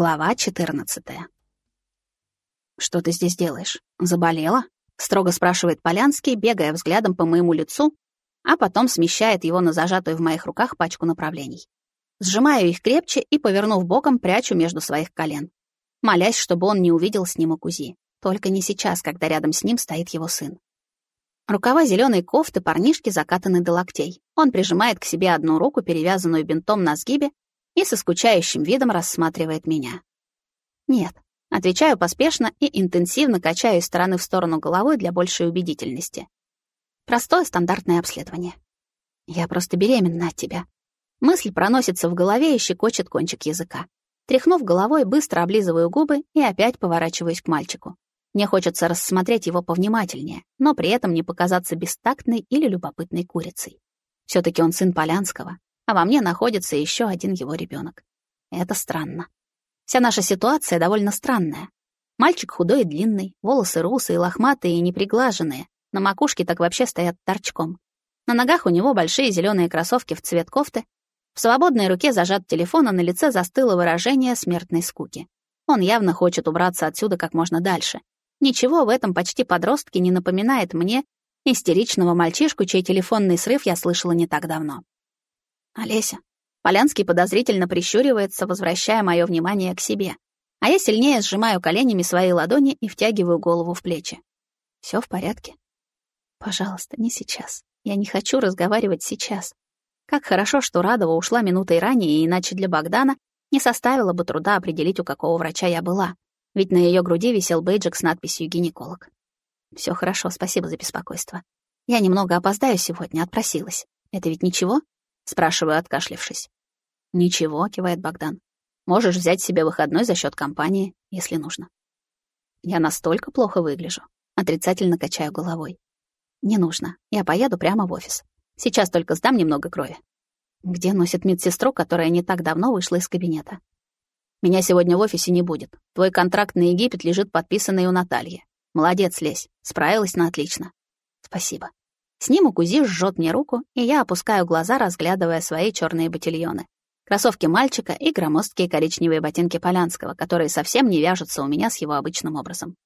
Глава 14. «Что ты здесь делаешь? Заболела?» — строго спрашивает Полянский, бегая взглядом по моему лицу, а потом смещает его на зажатую в моих руках пачку направлений. Сжимаю их крепче и, повернув боком, прячу между своих колен, молясь, чтобы он не увидел снимок УЗИ. Только не сейчас, когда рядом с ним стоит его сын. Рукава зеленой кофты парнишки закатаны до локтей. Он прижимает к себе одну руку, перевязанную бинтом на сгибе, и со скучающим видом рассматривает меня. Нет, отвечаю поспешно и интенсивно качаю из стороны в сторону головой для большей убедительности. Простое стандартное обследование. Я просто беременна от тебя. Мысль проносится в голове и щекочет кончик языка. Тряхнув головой, быстро облизываю губы и опять поворачиваюсь к мальчику. Мне хочется рассмотреть его повнимательнее, но при этом не показаться бестактной или любопытной курицей. все таки он сын Полянского, а во мне находится еще один его ребенок. Это странно. Вся наша ситуация довольно странная. Мальчик худой и длинный, волосы русые, лохматые и неприглаженные, на макушке так вообще стоят торчком. На ногах у него большие зеленые кроссовки в цвет кофты. В свободной руке зажат телефон, а на лице застыло выражение смертной скуки. Он явно хочет убраться отсюда как можно дальше. Ничего в этом почти подростке не напоминает мне истеричного мальчишку, чей телефонный срыв я слышала не так давно. Олеся. Полянский подозрительно прищуривается, возвращая мое внимание к себе. А я сильнее сжимаю коленями свои ладони и втягиваю голову в плечи. Все в порядке? Пожалуйста, не сейчас. Я не хочу разговаривать сейчас. Как хорошо, что Радова ушла минутой ранее, иначе для Богдана не составило бы труда определить, у какого врача я была. Ведь на ее груди висел бейджик с надписью «Гинеколог». Все хорошо, спасибо за беспокойство. Я немного опоздаю сегодня, отпросилась. Это ведь ничего? Спрашиваю, откашлившись. «Ничего», — кивает Богдан. «Можешь взять себе выходной за счет компании, если нужно». Я настолько плохо выгляжу. Отрицательно качаю головой. «Не нужно. Я поеду прямо в офис. Сейчас только сдам немного крови». Где носит медсестру, которая не так давно вышла из кабинета? «Меня сегодня в офисе не будет. Твой контракт на Египет лежит подписанный у Натальи. Молодец, Лесь. Справилась на отлично. Спасибо. Снимок УЗИ жжет мне руку, и я опускаю глаза, разглядывая свои черные ботильоны. Кроссовки мальчика и громоздкие коричневые ботинки Полянского, которые совсем не вяжутся у меня с его обычным образом.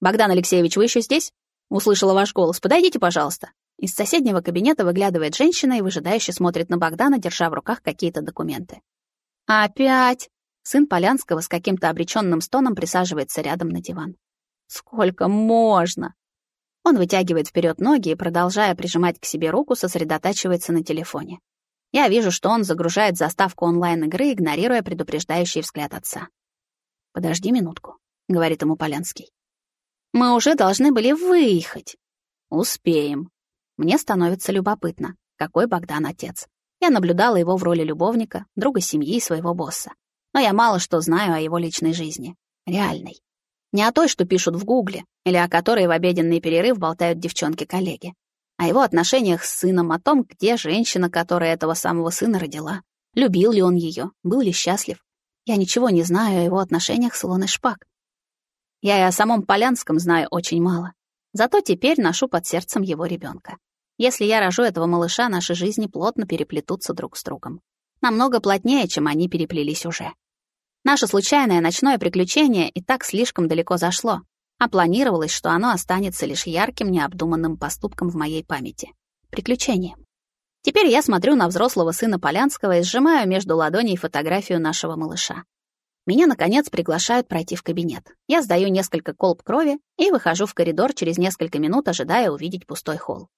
«Богдан Алексеевич, вы еще здесь?» Услышала ваш голос. «Подойдите, пожалуйста». Из соседнего кабинета выглядывает женщина и выжидающе смотрит на Богдана, держа в руках какие-то документы. «Опять?» Сын Полянского с каким-то обреченным стоном присаживается рядом на диван. «Сколько можно?» Он вытягивает вперед ноги и, продолжая прижимать к себе руку, сосредотачивается на телефоне. Я вижу, что он загружает заставку онлайн-игры, игнорируя предупреждающий взгляд отца. «Подожди минутку», — говорит ему Полянский. «Мы уже должны были выехать». «Успеем». Мне становится любопытно, какой Богдан отец. Я наблюдала его в роли любовника, друга семьи и своего босса. Но я мало что знаю о его личной жизни. Реальной. Не о той, что пишут в Гугле, или о которой в обеденный перерыв болтают девчонки-коллеги. О его отношениях с сыном, о том, где женщина, которая этого самого сына родила. Любил ли он ее, был ли счастлив. Я ничего не знаю о его отношениях с Илоной Шпак. Я и о самом Полянском знаю очень мало. Зато теперь ношу под сердцем его ребенка. Если я рожу этого малыша, наши жизни плотно переплетутся друг с другом. Намного плотнее, чем они переплелись уже. Наше случайное ночное приключение и так слишком далеко зашло, а планировалось, что оно останется лишь ярким, необдуманным поступком в моей памяти. Приключением. Теперь я смотрю на взрослого сына Полянского и сжимаю между ладоней фотографию нашего малыша. Меня, наконец, приглашают пройти в кабинет. Я сдаю несколько колб крови и выхожу в коридор через несколько минут, ожидая увидеть пустой холл.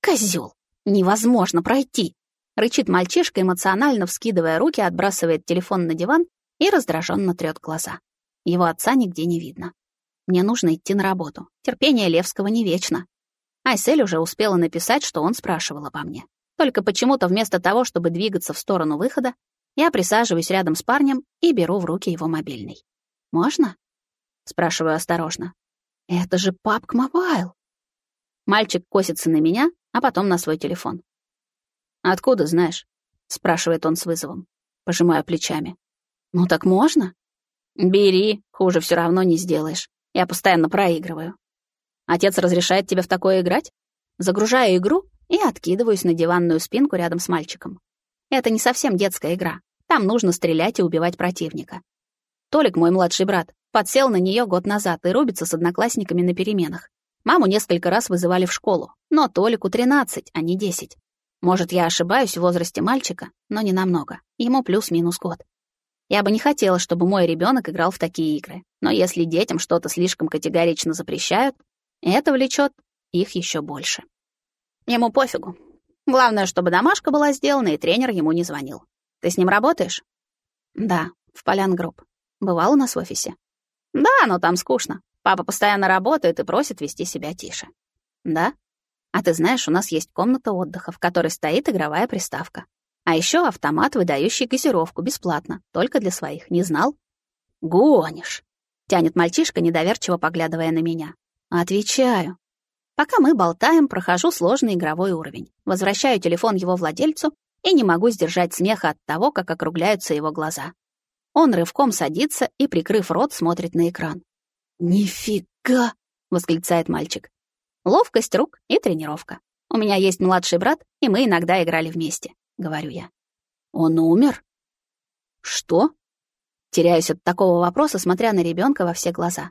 «Козёл! Невозможно пройти!» Рычит мальчишка, эмоционально вскидывая руки, отбрасывает телефон на диван и раздраженно трёт глаза. Его отца нигде не видно. Мне нужно идти на работу. Терпение Левского не вечно. Айсель уже успела написать, что он спрашивал обо мне. Только почему-то вместо того, чтобы двигаться в сторону выхода, я присаживаюсь рядом с парнем и беру в руки его мобильный. «Можно?» — спрашиваю осторожно. «Это же PUBG Mobile!» Мальчик косится на меня, а потом на свой телефон. «Откуда знаешь?» — спрашивает он с вызовом. Пожимаю плечами. «Ну так можно?» «Бери, хуже все равно не сделаешь. Я постоянно проигрываю». «Отец разрешает тебе в такое играть?» Загружаю игру и откидываюсь на диванную спинку рядом с мальчиком. Это не совсем детская игра. Там нужно стрелять и убивать противника. Толик, мой младший брат, подсел на нее год назад и рубится с одноклассниками на переменах. Маму несколько раз вызывали в школу, но Толику 13, а не 10. Может, я ошибаюсь в возрасте мальчика, но не намного. Ему плюс-минус год. Я бы не хотела, чтобы мой ребенок играл в такие игры. Но если детям что-то слишком категорично запрещают, это влечет их еще больше. Ему пофигу. Главное, чтобы домашка была сделана, и тренер ему не звонил. Ты с ним работаешь? Да, в Полянгрупп. Бывал у нас в офисе? Да, но там скучно. Папа постоянно работает и просит вести себя тише. Да? А ты знаешь, у нас есть комната отдыха, в которой стоит игровая приставка. А еще автомат, выдающий газировку бесплатно, только для своих. Не знал? Гонишь. Тянет мальчишка, недоверчиво поглядывая на меня. Отвечаю. Пока мы болтаем, прохожу сложный игровой уровень. Возвращаю телефон его владельцу и не могу сдержать смеха от того, как округляются его глаза. Он рывком садится и, прикрыв рот, смотрит на экран. «Нифига!» — восклицает мальчик. Ловкость рук и тренировка. У меня есть младший брат, и мы иногда играли вместе, говорю я. Он умер? Что? Теряюсь от такого вопроса, смотря на ребенка во все глаза.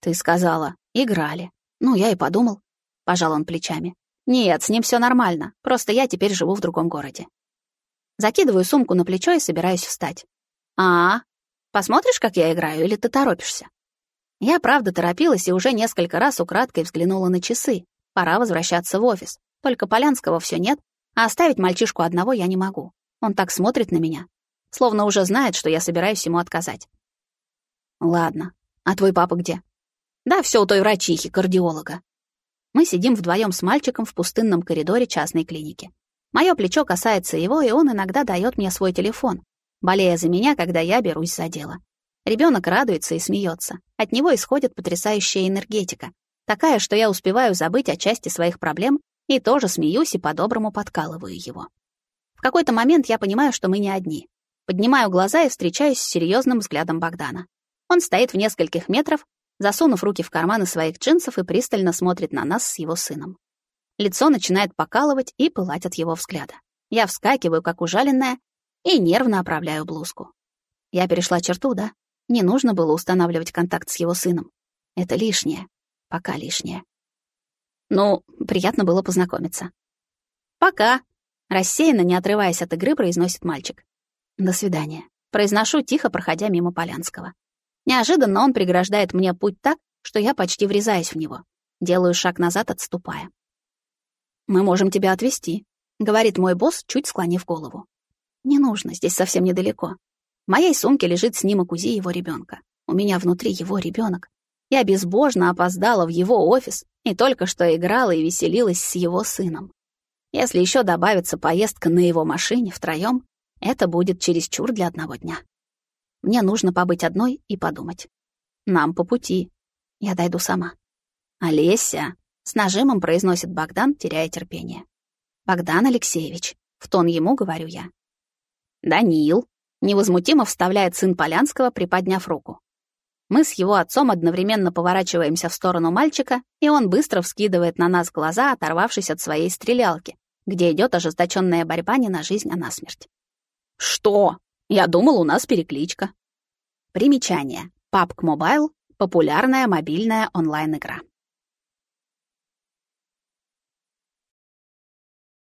Ты сказала, играли. Ну, я и подумал. Пожал он плечами. Нет, с ним все нормально. Просто я теперь живу в другом городе. Закидываю сумку на плечо и собираюсь встать. А, посмотришь, как я играю, или ты торопишься? Я, правда, торопилась и уже несколько раз украдкой взглянула на часы. Пора возвращаться в офис. Только Полянского все нет, а оставить мальчишку одного я не могу. Он так смотрит на меня, словно уже знает, что я собираюсь ему отказать. Ладно. А твой папа где? Да, все у той врачихи, кардиолога. Мы сидим вдвоем с мальчиком в пустынном коридоре частной клиники. Мое плечо касается его, и он иногда дает мне свой телефон, болея за меня, когда я берусь за дело. Ребенок радуется и смеется. От него исходит потрясающая энергетика. Такая, что я успеваю забыть о части своих проблем и тоже смеюсь и по-доброму подкалываю его. В какой-то момент я понимаю, что мы не одни. Поднимаю глаза и встречаюсь с серьезным взглядом Богдана. Он стоит в нескольких метров, засунув руки в карманы своих джинсов и пристально смотрит на нас с его сыном. Лицо начинает покалывать и пылать от его взгляда. Я вскакиваю, как ужаленная, и нервно оправляю блузку. Я перешла черту, да? Не нужно было устанавливать контакт с его сыном. Это лишнее. Пока лишнее. Ну, приятно было познакомиться. Пока. Рассеянно, не отрываясь от игры, произносит мальчик. До свидания. Произношу тихо, проходя мимо Полянского. Неожиданно он преграждает мне путь так, что я почти врезаюсь в него. Делаю шаг назад, отступая. «Мы можем тебя отвезти», — говорит мой босс, чуть склонив голову. «Не нужно, здесь совсем недалеко. В моей сумке лежит снимок УЗИ его ребенка. У меня внутри его ребенок. Я безбожно опоздала в его офис и только что играла и веселилась с его сыном. Если еще добавится поездка на его машине втроем, это будет чересчур для одного дня. Мне нужно побыть одной и подумать. Нам по пути. Я дойду сама. «Олеся!» — с нажимом произносит Богдан, теряя терпение. «Богдан Алексеевич», — в тон ему говорю я. «Даниил», Невозмутимо вставляет сын Полянского, приподняв руку. Мы с его отцом одновременно поворачиваемся в сторону мальчика, и он быстро вскидывает на нас глаза, оторвавшись от своей стрелялки, где идет ожесточенная борьба не на жизнь, а на смерть. «Что? Я думал, у нас перекличка». Примечание. PUBG Mobile — популярная мобильная онлайн-игра.